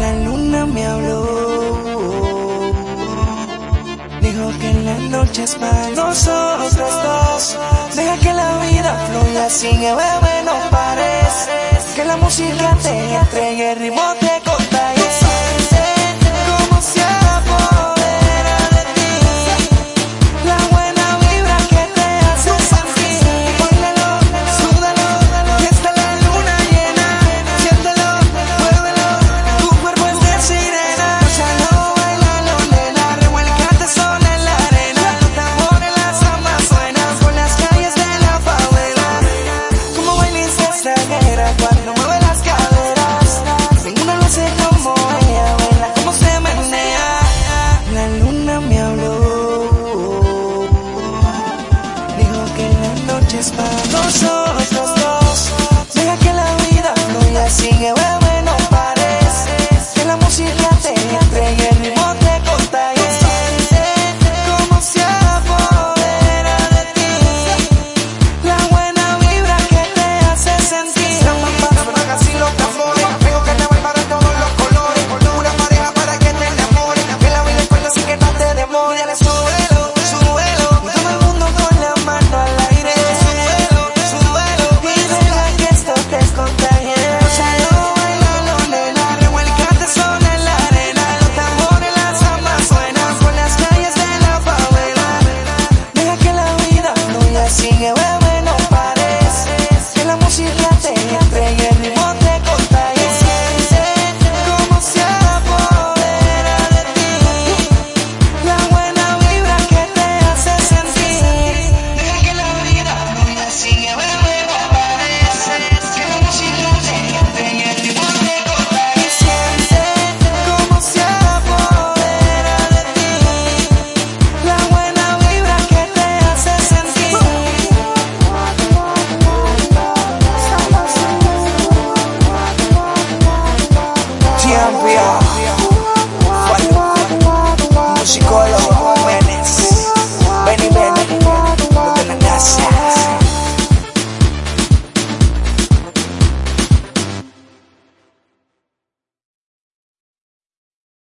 la luna me habló. Dijo que en la noche es para nosotros dos. Deja que la vida fluya sin que bebé no pares. Que la música te entregue el ritmo de nosotros dos. Deja que la vida fluya, sigue, bebé, no pares. Que la música te entregue. Yeah.